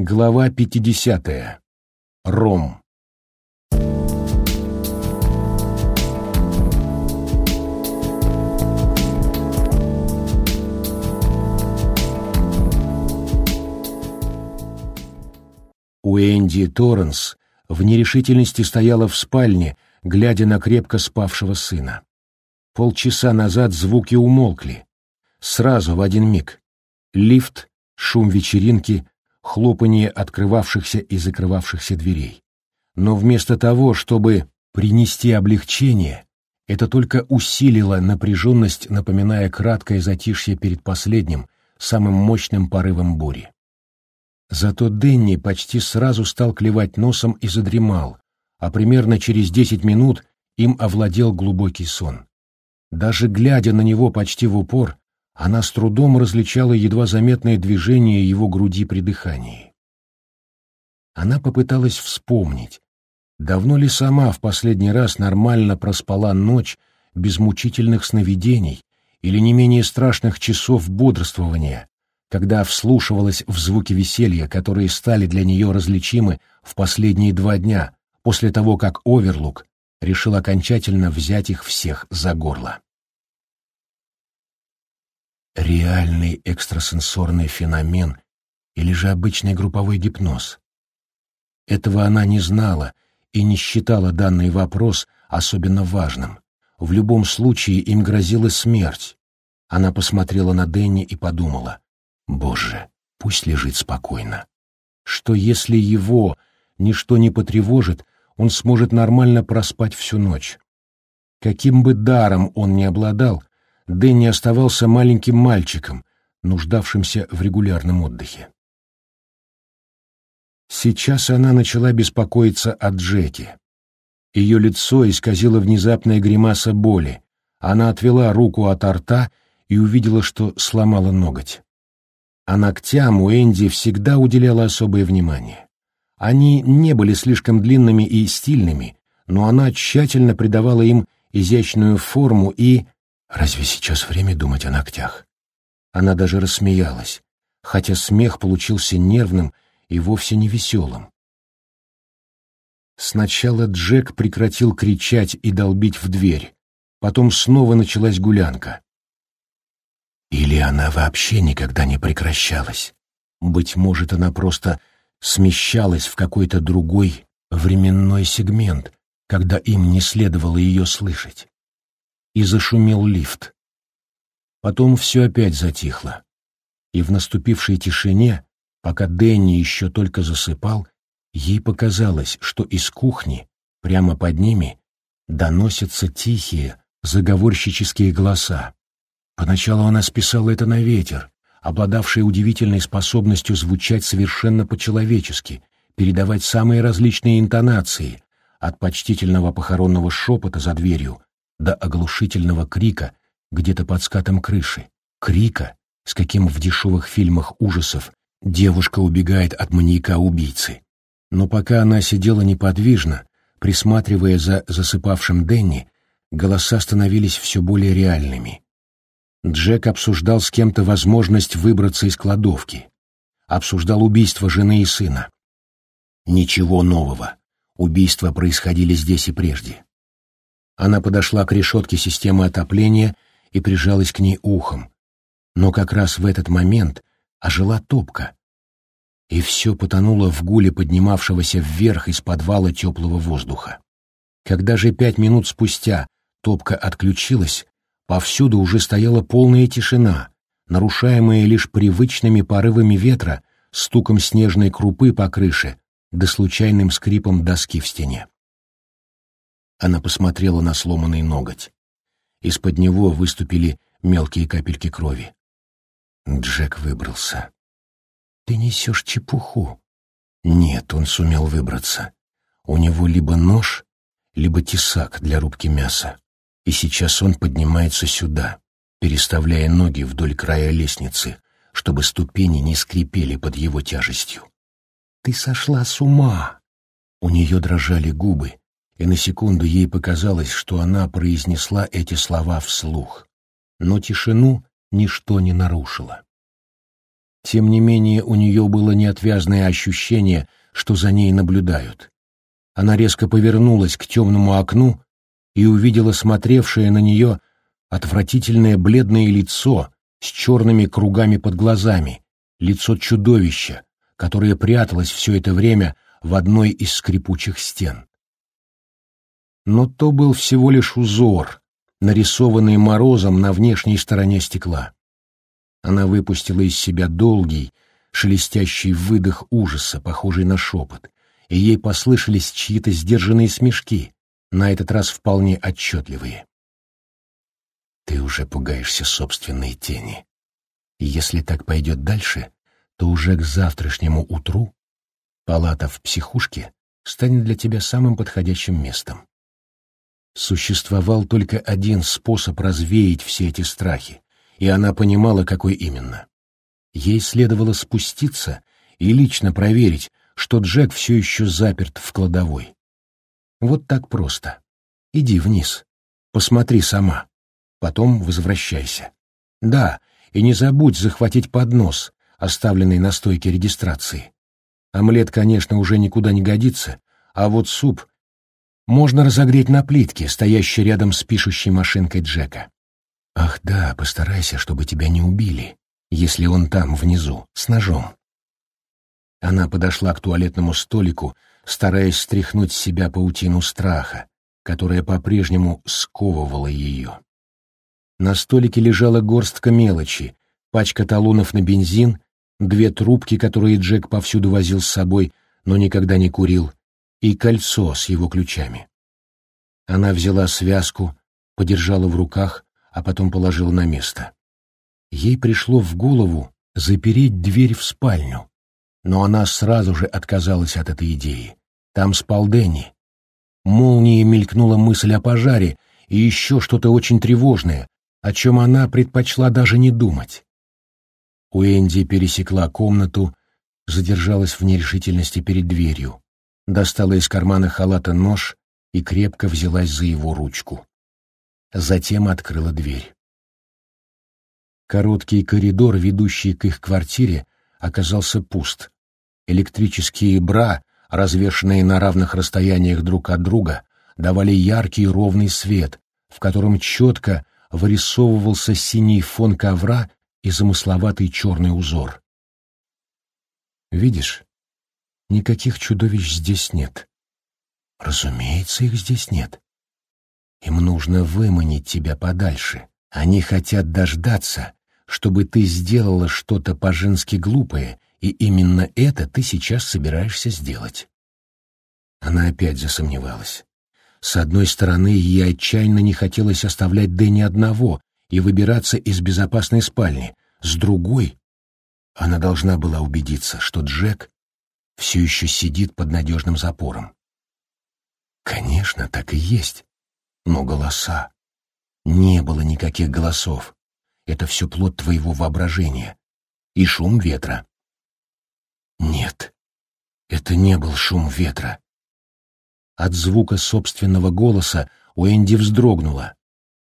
Глава 50. Ром. У Энди Торренс в нерешительности стояла в спальне, глядя на крепко спавшего сына. Полчаса назад звуки умолкли. Сразу в один миг. Лифт, шум вечеринки, хлопанье открывавшихся и закрывавшихся дверей. Но вместо того, чтобы принести облегчение, это только усилило напряженность, напоминая краткое затишье перед последним, самым мощным порывом бури. Зато Дэнни почти сразу стал клевать носом и задремал, а примерно через десять минут им овладел глубокий сон. Даже глядя на него почти в упор, она с трудом различала едва заметное движение его груди при дыхании. Она попыталась вспомнить, давно ли сама в последний раз нормально проспала ночь без мучительных сновидений или не менее страшных часов бодрствования, когда вслушивалась в звуки веселья, которые стали для нее различимы в последние два дня после того, как Оверлук решил окончательно взять их всех за горло реальный экстрасенсорный феномен или же обычный групповой гипноз. Этого она не знала и не считала данный вопрос особенно важным. В любом случае им грозила смерть. Она посмотрела на Дэнни и подумала, «Боже, пусть лежит спокойно. Что если его ничто не потревожит, он сможет нормально проспать всю ночь? Каким бы даром он ни обладал, Дэнни оставался маленьким мальчиком, нуждавшимся в регулярном отдыхе. Сейчас она начала беспокоиться о Джеке. Ее лицо исказило внезапная гримаса боли. Она отвела руку от рта и увидела, что сломала ноготь. А ногтям у Энди всегда уделяла особое внимание. Они не были слишком длинными и стильными, но она тщательно придавала им изящную форму и Разве сейчас время думать о ногтях? Она даже рассмеялась, хотя смех получился нервным и вовсе не веселым. Сначала Джек прекратил кричать и долбить в дверь, потом снова началась гулянка. Или она вообще никогда не прекращалась. Быть может, она просто смещалась в какой-то другой временной сегмент, когда им не следовало ее слышать и зашумел лифт. Потом все опять затихло, и в наступившей тишине, пока Дэнни еще только засыпал, ей показалось, что из кухни, прямо под ними, доносятся тихие, заговорщические голоса. Поначалу она списала это на ветер, обладавший удивительной способностью звучать совершенно по-человечески, передавать самые различные интонации, от почтительного похоронного шепота за дверью до оглушительного крика где-то под скатом крыши, крика, с каким в дешевых фильмах ужасов девушка убегает от маньяка-убийцы. Но пока она сидела неподвижно, присматривая за засыпавшим Денни, голоса становились все более реальными. Джек обсуждал с кем-то возможность выбраться из кладовки. Обсуждал убийство жены и сына. Ничего нового. Убийства происходили здесь и прежде. Она подошла к решетке системы отопления и прижалась к ней ухом. Но как раз в этот момент ожила топка, и все потонуло в гуле поднимавшегося вверх из подвала теплого воздуха. Когда же пять минут спустя топка отключилась, повсюду уже стояла полная тишина, нарушаемая лишь привычными порывами ветра, стуком снежной крупы по крыше да случайным скрипом доски в стене. Она посмотрела на сломанный ноготь. Из-под него выступили мелкие капельки крови. Джек выбрался. «Ты несешь чепуху». Нет, он сумел выбраться. У него либо нож, либо тесак для рубки мяса. И сейчас он поднимается сюда, переставляя ноги вдоль края лестницы, чтобы ступени не скрипели под его тяжестью. «Ты сошла с ума!» У нее дрожали губы, и на секунду ей показалось, что она произнесла эти слова вслух. Но тишину ничто не нарушило. Тем не менее, у нее было неотвязное ощущение, что за ней наблюдают. Она резко повернулась к темному окну и увидела смотревшее на нее отвратительное бледное лицо с черными кругами под глазами, лицо чудовища, которое пряталось все это время в одной из скрипучих стен. Но то был всего лишь узор, нарисованный морозом на внешней стороне стекла. Она выпустила из себя долгий, шелестящий выдох ужаса, похожий на шепот, и ей послышались чьи-то сдержанные смешки, на этот раз вполне отчетливые. Ты уже пугаешься собственной тени. И если так пойдет дальше, то уже к завтрашнему утру палата в психушке станет для тебя самым подходящим местом. Существовал только один способ развеять все эти страхи, и она понимала, какой именно. Ей следовало спуститься и лично проверить, что Джек все еще заперт в кладовой. Вот так просто. Иди вниз, посмотри сама, потом возвращайся. Да, и не забудь захватить поднос, оставленный на стойке регистрации. Омлет, конечно, уже никуда не годится, а вот суп можно разогреть на плитке, стоящей рядом с пишущей машинкой Джека. Ах да, постарайся, чтобы тебя не убили, если он там, внизу, с ножом. Она подошла к туалетному столику, стараясь стряхнуть с себя паутину страха, которая по-прежнему сковывала ее. На столике лежала горстка мелочи, пачка талонов на бензин, две трубки, которые Джек повсюду возил с собой, но никогда не курил, и кольцо с его ключами. Она взяла связку, подержала в руках, а потом положила на место. Ей пришло в голову запереть дверь в спальню, но она сразу же отказалась от этой идеи. Там спал Дэнни. Молнией мелькнула мысль о пожаре и еще что-то очень тревожное, о чем она предпочла даже не думать. Уэнди пересекла комнату, задержалась в нерешительности перед дверью достала из кармана халата нож и крепко взялась за его ручку. Затем открыла дверь. Короткий коридор, ведущий к их квартире, оказался пуст. Электрические бра, развешанные на равных расстояниях друг от друга, давали яркий ровный свет, в котором четко вырисовывался синий фон ковра и замысловатый черный узор. «Видишь?» Никаких чудовищ здесь нет. Разумеется, их здесь нет. Им нужно выманить тебя подальше. Они хотят дождаться, чтобы ты сделала что-то по-женски глупое, и именно это ты сейчас собираешься сделать. Она опять засомневалась. С одной стороны, ей отчаянно не хотелось оставлять Дэнни одного и выбираться из безопасной спальни. С другой, она должна была убедиться, что Джек все еще сидит под надежным запором. Конечно, так и есть. Но голоса. Не было никаких голосов. Это все плод твоего воображения. И шум ветра. Нет, это не был шум ветра. От звука собственного голоса Уэнди вздрогнула,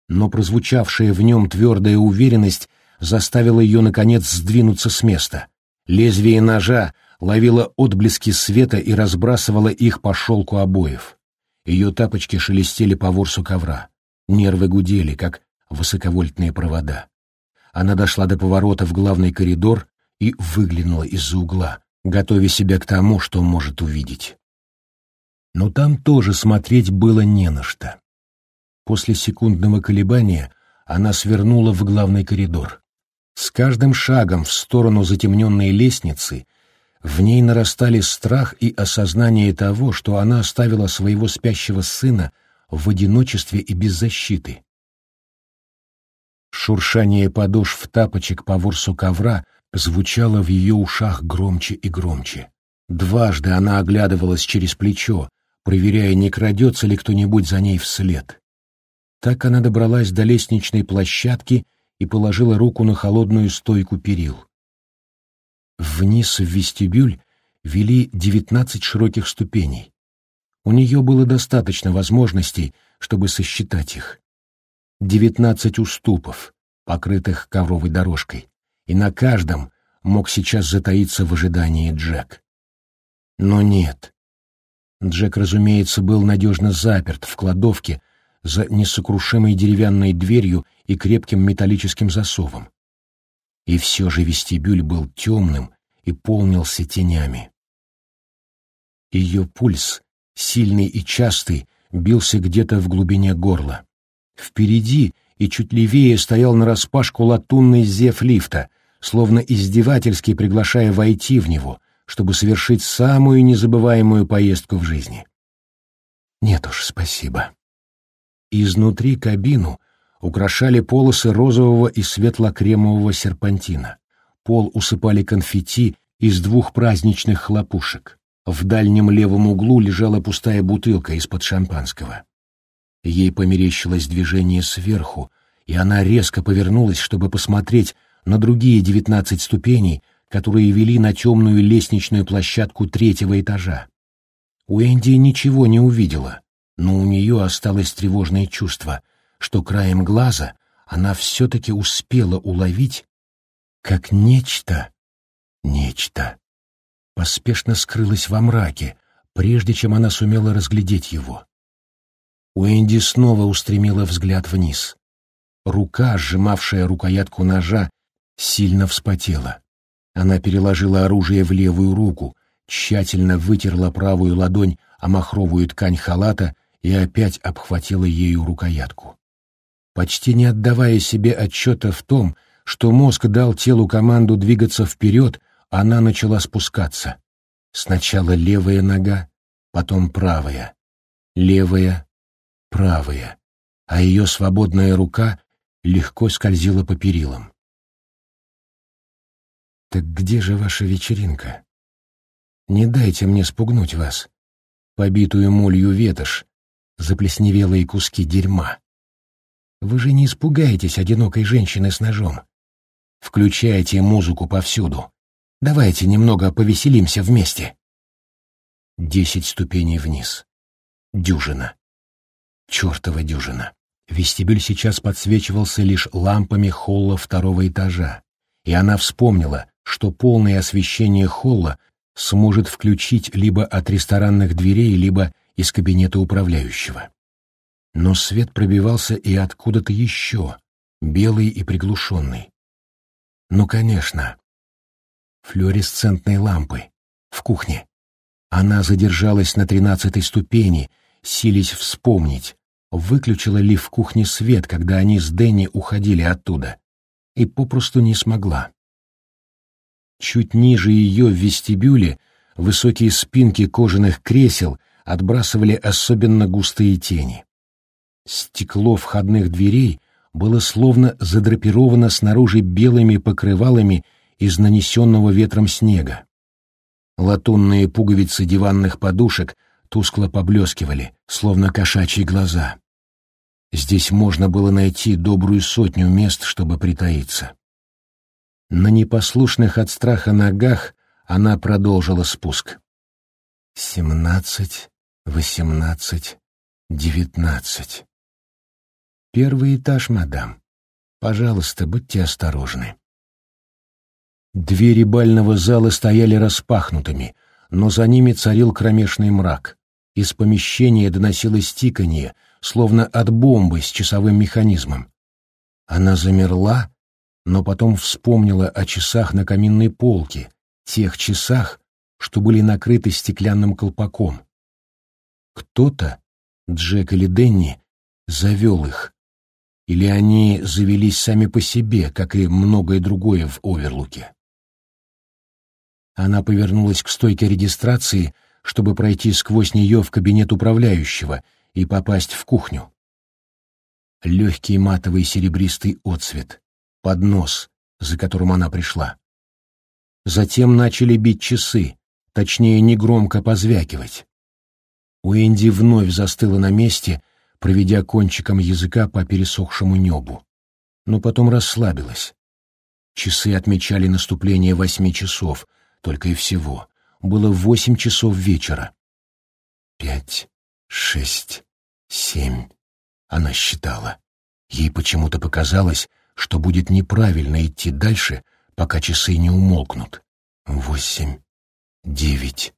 но прозвучавшая в нем твердая уверенность заставила ее, наконец, сдвинуться с места. Лезвие ножа ловила отблески света и разбрасывала их по шелку обоев. Ее тапочки шелестели по ворсу ковра. Нервы гудели, как высоковольтные провода. Она дошла до поворота в главный коридор и выглянула из-за угла, готовя себя к тому, что может увидеть. Но там тоже смотреть было не на что. После секундного колебания она свернула в главный коридор. С каждым шагом в сторону затемненной лестницы в ней нарастали страх и осознание того, что она оставила своего спящего сына в одиночестве и без защиты. Шуршание подошв тапочек по ворсу ковра звучало в ее ушах громче и громче. Дважды она оглядывалась через плечо, проверяя, не крадется ли кто-нибудь за ней вслед. Так она добралась до лестничной площадки и положила руку на холодную стойку перил. Вниз в вестибюль вели девятнадцать широких ступеней. У нее было достаточно возможностей, чтобы сосчитать их. Девятнадцать уступов, покрытых ковровой дорожкой, и на каждом мог сейчас затаиться в ожидании Джек. Но нет. Джек, разумеется, был надежно заперт в кладовке за несокрушимой деревянной дверью и крепким металлическим засовом. И все же вестибюль был темным и полнился тенями. Ее пульс, сильный и частый, бился где-то в глубине горла. Впереди и чуть левее стоял нараспашку латунный зев лифта, словно издевательски приглашая войти в него, чтобы совершить самую незабываемую поездку в жизни. Нет уж, спасибо. Изнутри кабину украшали полосы розового и светло-кремового серпантина. Пол усыпали конфетти из двух праздничных хлопушек. В дальнем левом углу лежала пустая бутылка из-под шампанского. Ей померещилось движение сверху, и она резко повернулась, чтобы посмотреть на другие девятнадцать ступеней, которые вели на темную лестничную площадку третьего этажа. Уэнди ничего не увидела, но у нее осталось тревожное чувство, что краем глаза она все-таки успела уловить, как нечто, нечто, поспешно скрылось во мраке, прежде чем она сумела разглядеть его. Уэнди снова устремила взгляд вниз. Рука, сжимавшая рукоятку ножа, сильно вспотела. Она переложила оружие в левую руку, тщательно вытерла правую ладонь о махровую ткань халата и опять обхватила ею рукоятку. Почти не отдавая себе отчета в том, что мозг дал телу команду двигаться вперед, она начала спускаться. Сначала левая нога, потом правая. Левая, правая. А ее свободная рука легко скользила по перилам. «Так где же ваша вечеринка? Не дайте мне спугнуть вас, побитую молью ветошь, заплесневелые куски дерьма. Вы же не испугаетесь одинокой женщины с ножом. Включайте музыку повсюду. Давайте немного повеселимся вместе». Десять ступеней вниз. Дюжина. Чёртова дюжина. Вестибюль сейчас подсвечивался лишь лампами холла второго этажа, и она вспомнила, что полное освещение холла сможет включить либо от ресторанных дверей, либо из кабинета управляющего. Но свет пробивался и откуда-то еще, белый и приглушенный. Ну, конечно, флуоресцентные лампы в кухне. Она задержалась на тринадцатой ступени, сились вспомнить, выключила ли в кухне свет, когда они с Дэнни уходили оттуда, и попросту не смогла. Чуть ниже ее в вестибюле высокие спинки кожаных кресел отбрасывали особенно густые тени. Стекло входных дверей было словно задрапировано снаружи белыми покрывалами из нанесенного ветром снега. Латунные пуговицы диванных подушек тускло поблескивали, словно кошачьи глаза. Здесь можно было найти добрую сотню мест, чтобы притаиться. На непослушных от страха ногах она продолжила спуск. Семнадцать, восемнадцать, девятнадцать. Первый этаж, мадам. Пожалуйста, будьте осторожны. Двери бального зала стояли распахнутыми, но за ними царил кромешный мрак. Из помещения доносилось тиканье, словно от бомбы с часовым механизмом. Она замерла, но потом вспомнила о часах на каминной полке, тех часах, что были накрыты стеклянным колпаком. Кто-то, Джек или Денни, завел их. Или они завелись сами по себе, как и многое другое в Оверлуке. Она повернулась к стойке регистрации, чтобы пройти сквозь нее в кабинет управляющего и попасть в кухню. Легкий матовый серебристый отцвет поднос, за которым она пришла. Затем начали бить часы, точнее, негромко позвякивать. Уэнди вновь застыла на месте, проведя кончиком языка по пересохшему небу, но потом расслабилась. Часы отмечали наступление восьми часов, только и всего. Было восемь часов вечера. Пять, шесть, семь. Она считала. Ей почему-то показалось, что будет неправильно идти дальше, пока часы не умолкнут. Восемь, девять,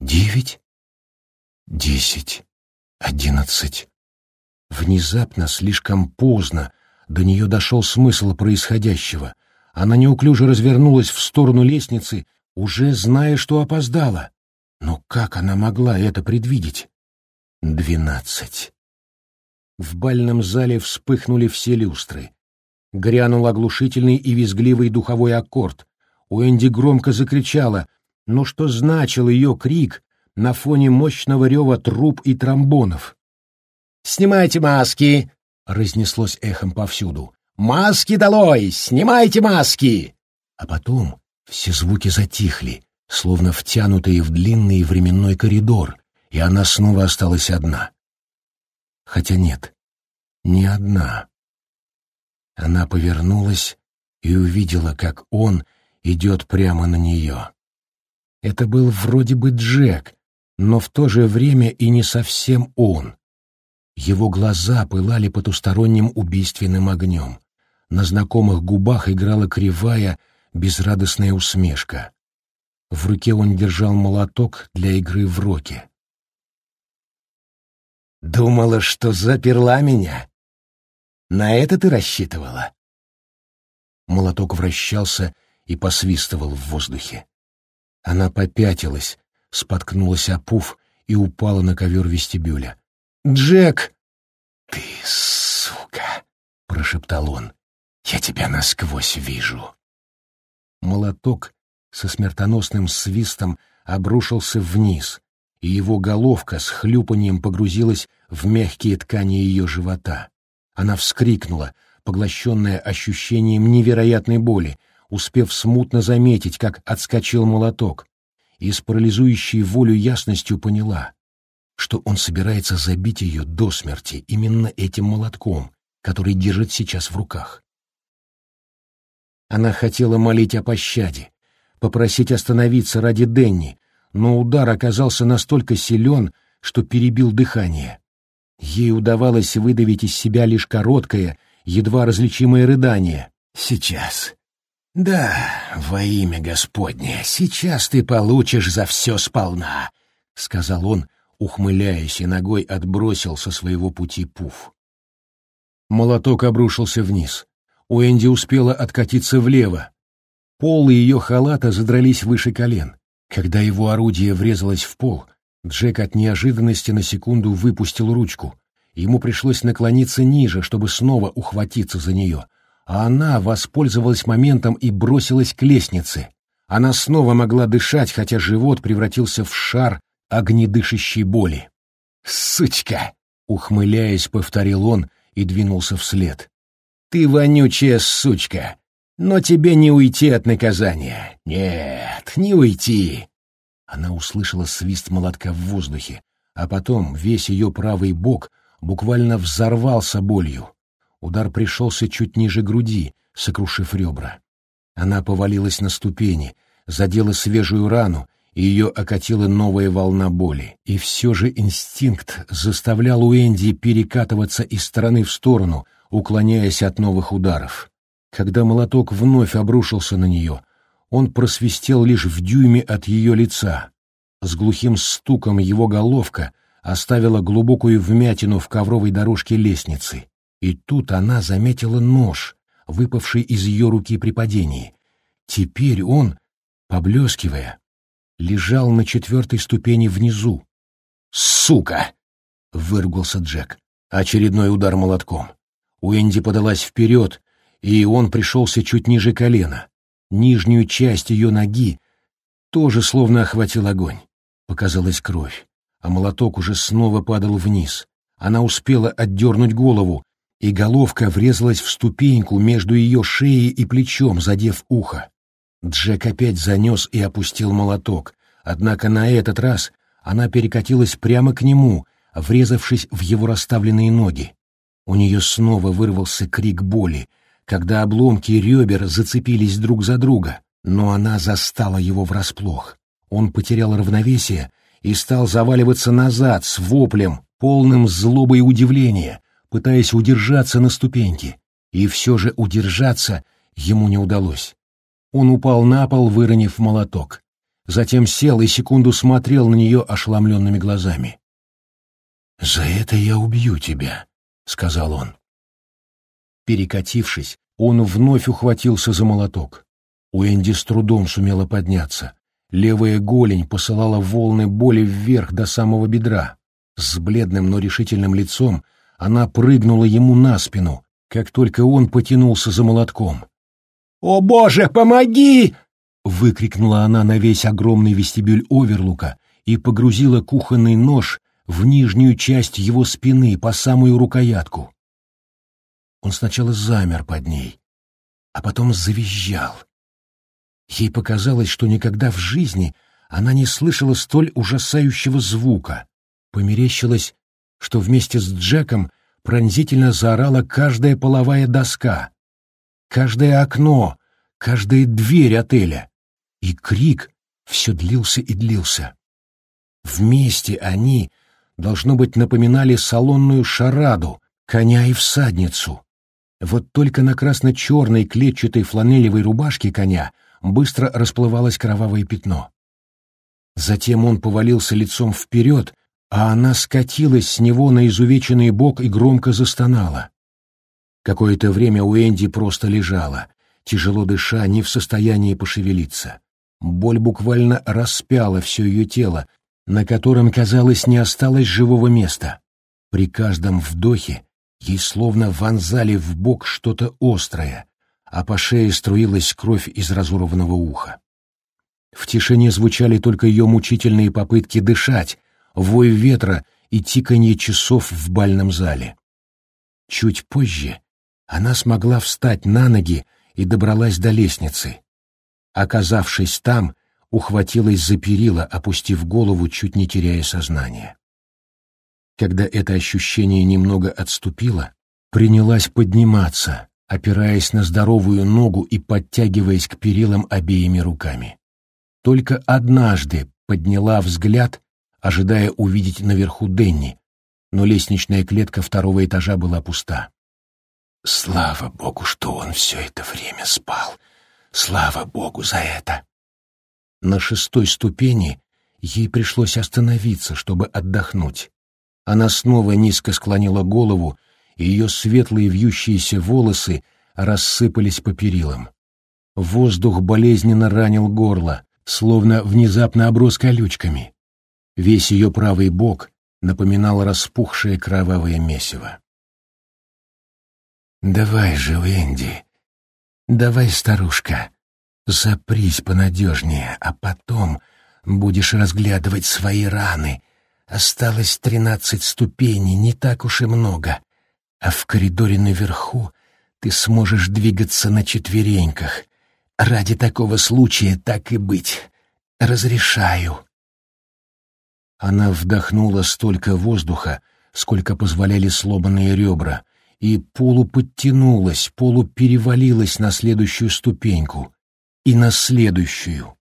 девять, десять, одиннадцать. Внезапно, слишком поздно, до нее дошел смысл происходящего. Она неуклюже развернулась в сторону лестницы, уже зная, что опоздала. Но как она могла это предвидеть? Двенадцать. В бальном зале вспыхнули все люстры. Грянул оглушительный и визгливый духовой аккорд. Уэнди громко закричала, но что значил ее крик на фоне мощного рева труб и тромбонов? «Снимайте маски!» — разнеслось эхом повсюду. «Маски долой! Снимайте маски!» А потом все звуки затихли, словно втянутые в длинный временной коридор, и она снова осталась одна. Хотя нет, не одна. Она повернулась и увидела, как он идет прямо на нее. Это был вроде бы Джек, но в то же время и не совсем он. Его глаза пылали потусторонним убийственным огнем. На знакомых губах играла кривая, безрадостная усмешка. В руке он держал молоток для игры в роке. «Думала, что заперла меня? На это ты рассчитывала?» Молоток вращался и посвистывал в воздухе. Она попятилась, споткнулась о пуф и упала на ковер вестибюля. «Джек!» «Ты сука!» — прошептал он. «Я тебя насквозь вижу!» Молоток со смертоносным свистом обрушился вниз, и его головка с хлюпанием погрузилась в мягкие ткани ее живота. Она вскрикнула, поглощенная ощущением невероятной боли, успев смутно заметить, как отскочил молоток, и с парализующей волю ясностью поняла, что он собирается забить ее до смерти именно этим молотком, который держит сейчас в руках. Она хотела молить о пощаде, попросить остановиться ради Денни, но удар оказался настолько силен, что перебил дыхание. Ей удавалось выдавить из себя лишь короткое, едва различимое рыдание. «Сейчас. Да, во имя Господне, сейчас ты получишь за все сполна», — сказал он, ухмыляясь и ногой отбросил со своего пути пуф. Молоток обрушился вниз. Уэнди успела откатиться влево, Полы ее халата задрались выше колен. Когда его орудие врезалось в пол, Джек от неожиданности на секунду выпустил ручку. Ему пришлось наклониться ниже, чтобы снова ухватиться за нее. А она воспользовалась моментом и бросилась к лестнице. Она снова могла дышать, хотя живот превратился в шар огнедышащей боли. «Сучка!» — ухмыляясь, повторил он и двинулся вслед. «Ты вонючая сучка! Но тебе не уйти от наказания. Нет, не уйти. Она услышала свист молотка в воздухе, а потом весь ее правый бок буквально взорвался болью. Удар пришелся чуть ниже груди, сокрушив ребра. Она повалилась на ступени, задела свежую рану, ее окатила новая волна боли. И все же инстинкт заставлял Уэнди перекатываться из стороны в сторону, уклоняясь от новых ударов. Когда молоток вновь обрушился на нее, он просвистел лишь в дюйме от ее лица. С глухим стуком его головка оставила глубокую вмятину в ковровой дорожке лестницы. И тут она заметила нож, выпавший из ее руки при падении. Теперь он, поблескивая, лежал на четвертой ступени внизу. «Сука!» — выругался Джек. Очередной удар молотком. Уэнди подалась вперед, и он пришелся чуть ниже колена. Нижнюю часть ее ноги тоже словно охватил огонь. Показалась кровь, а молоток уже снова падал вниз. Она успела отдернуть голову, и головка врезалась в ступеньку между ее шеей и плечом, задев ухо. Джек опять занес и опустил молоток, однако на этот раз она перекатилась прямо к нему, врезавшись в его расставленные ноги. У нее снова вырвался крик боли, когда обломки ребер зацепились друг за друга, но она застала его врасплох. Он потерял равновесие и стал заваливаться назад с воплем, полным злобы и удивления, пытаясь удержаться на ступеньке. И все же удержаться ему не удалось. Он упал на пол, выронив молоток. Затем сел и секунду смотрел на нее ошеломленными глазами. «За это я убью тебя», — сказал он. Перекатившись, он вновь ухватился за молоток. Уэнди с трудом сумела подняться. Левая голень посылала волны боли вверх до самого бедра. С бледным, но решительным лицом она прыгнула ему на спину, как только он потянулся за молотком. «О, Боже, помоги!» — выкрикнула она на весь огромный вестибюль Оверлука и погрузила кухонный нож в нижнюю часть его спины по самую рукоятку. Он сначала замер под ней, а потом завизжал. Ей показалось, что никогда в жизни она не слышала столь ужасающего звука. Померещилось, что вместе с Джеком пронзительно заорала каждая половая доска, каждое окно, каждая дверь отеля. И крик все длился и длился. Вместе они, должно быть, напоминали салонную шараду, коня и всадницу. Вот только на красно-черной клетчатой фланелевой рубашке коня быстро расплывалось кровавое пятно. Затем он повалился лицом вперед, а она скатилась с него на изувеченный бок и громко застонала. Какое-то время Уэнди просто лежала, тяжело дыша, не в состоянии пошевелиться. Боль буквально распяла все ее тело, на котором, казалось, не осталось живого места. При каждом вдохе ей словно вонзали в бок что-то острое, а по шее струилась кровь из разорванного уха. В тишине звучали только ее мучительные попытки дышать, вой ветра и тиканье часов в бальном зале. Чуть позже она смогла встать на ноги и добралась до лестницы. Оказавшись там, ухватилась за перила, опустив голову, чуть не теряя сознание. Когда это ощущение немного отступило, принялась подниматься, опираясь на здоровую ногу и подтягиваясь к перилам обеими руками. Только однажды подняла взгляд, ожидая увидеть наверху Денни, но лестничная клетка второго этажа была пуста. Слава богу, что он все это время спал. Слава богу за это. На шестой ступени ей пришлось остановиться, чтобы отдохнуть. Она снова низко склонила голову, и ее светлые вьющиеся волосы рассыпались по перилам. Воздух болезненно ранил горло, словно внезапно оброс колючками. Весь ее правый бок напоминал распухшее кровавое месиво. «Давай же, Уэнди, давай, старушка, Запрись понадежнее, а потом будешь разглядывать свои раны. Осталось тринадцать ступеней, не так уж и много. А в коридоре наверху ты сможешь двигаться на четвереньках. Ради такого случая так и быть. Разрешаю. Она вдохнула столько воздуха, сколько позволяли сломанные ребра, и полуподтянулась, полуперевалилась на следующую ступеньку и на следующую.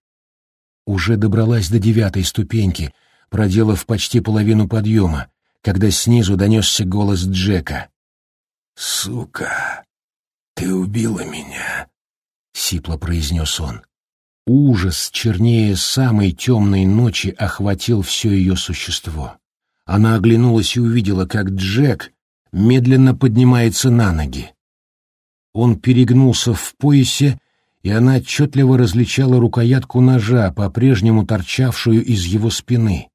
Уже добралась до девятой ступеньки, проделав почти половину подъема, когда снизу донесся голос Джека. «Сука, ты убила меня!» — сипло произнес он. Ужас, чернее самой темной ночи, охватил все ее существо. Она оглянулась и увидела, как Джек медленно поднимается на ноги. Он перегнулся в поясе и она отчетливо различала рукоятку ножа, по-прежнему торчавшую из его спины.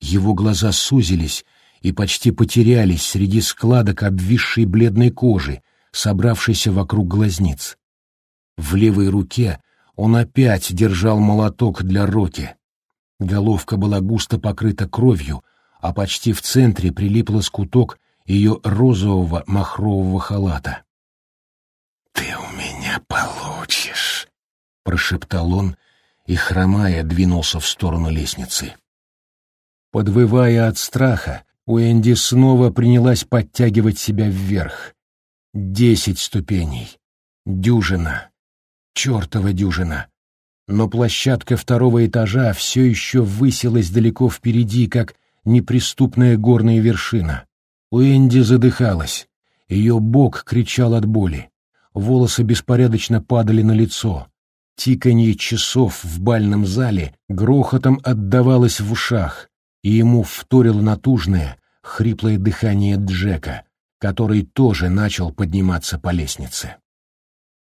Его глаза сузились и почти потерялись среди складок обвисшей бледной кожи, собравшейся вокруг глазниц. В левой руке он опять держал молоток для Роки. Головка была густо покрыта кровью, а почти в центре прилип лоскуток ее розового махрового халата. «Ты у меня получишь», — прошептал он и, хромая, двинулся в сторону лестницы. Подвывая от страха, Уэнди снова принялась подтягивать себя вверх. Десять ступеней. Дюжина. Чертова дюжина. Но площадка второго этажа все еще высилась далеко впереди, как неприступная горная вершина. Уэнди задыхалась. Ее бок кричал от боли волосы беспорядочно падали на лицо. Тиканье часов в бальном зале грохотом отдавалось в ушах, и ему вторило натужное, хриплое дыхание Джека, который тоже начал подниматься по лестнице.